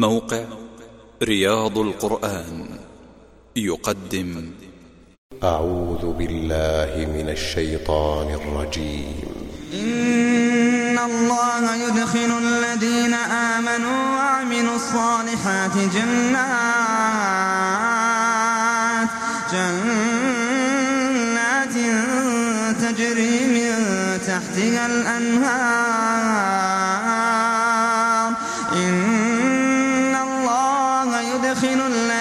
موقع رياض القرآن يقدم. أعوذ بالله من الشيطان الرجيم. إن الله يدخل الذين آمنوا وعملوا الصالحات جنات جنات تجري من تحتها الأنهار.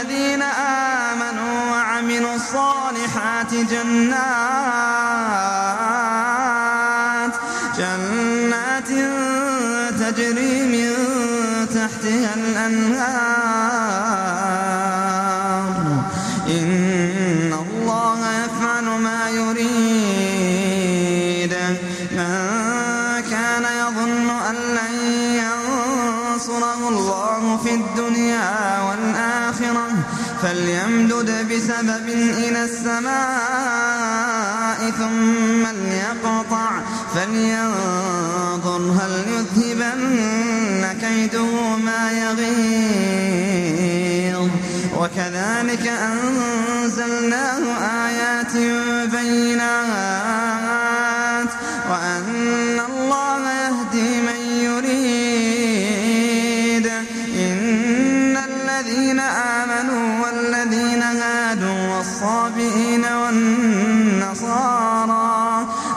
الذين آمنوا وعملوا الصالحات جنات جنات تجري من تحتها الأنهار. فليمدد بسبب إلى السماء ثم ليقطع فلينظر هل يذهبن كيده ما يغيظ. وكذلك أنزلناه آيات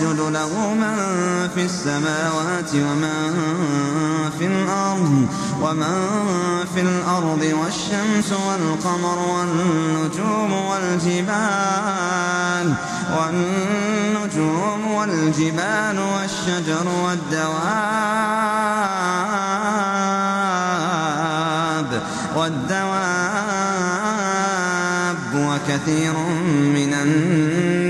يسجد له من في السماوات ومن في الأرض ومن في الأرض والشمس والقمر والنجوم والجبال والنجوم والجبال والشجر والدواب والدواب وكثير من الناس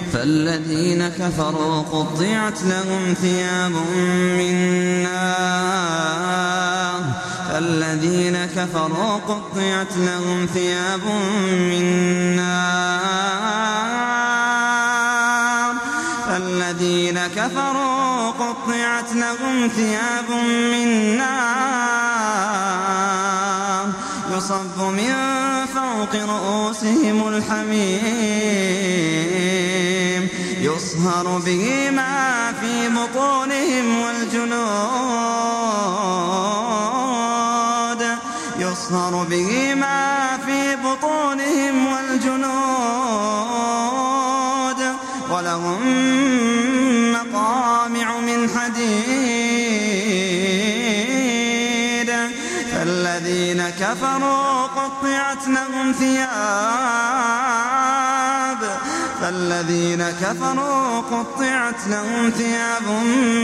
فالذين كفروا قطعت لهم ثياب من نار. فالذين كفروا قطعت لهم ثياب من نار. الذين كفروا قطعت لهم ثياب من نار. يصب من فوق رؤوسهم الحميم يصهر به ما في بطونهم والجنود. يصهر به ما في بطونهم والجنود. ولهم مقامع من حديد. فالذين كفروا قطعت لهم ثياب. فالذين كفروا قطعت لهم ثياب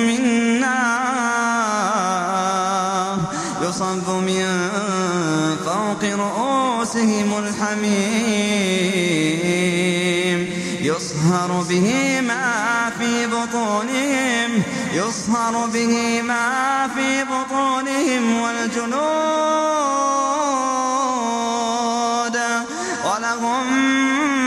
من نار يصب من فوق رؤوسهم الحميم يصهر به ما في بطونهم يصهر به ما في بطونهم والجنود ولهم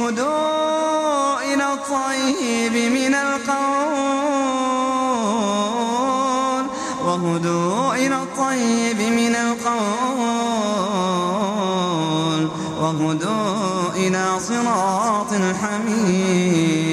وهدوا إلى الطيب من القول وهدوا إلى الطيب من القول وهدوا إلى صراط الحميد.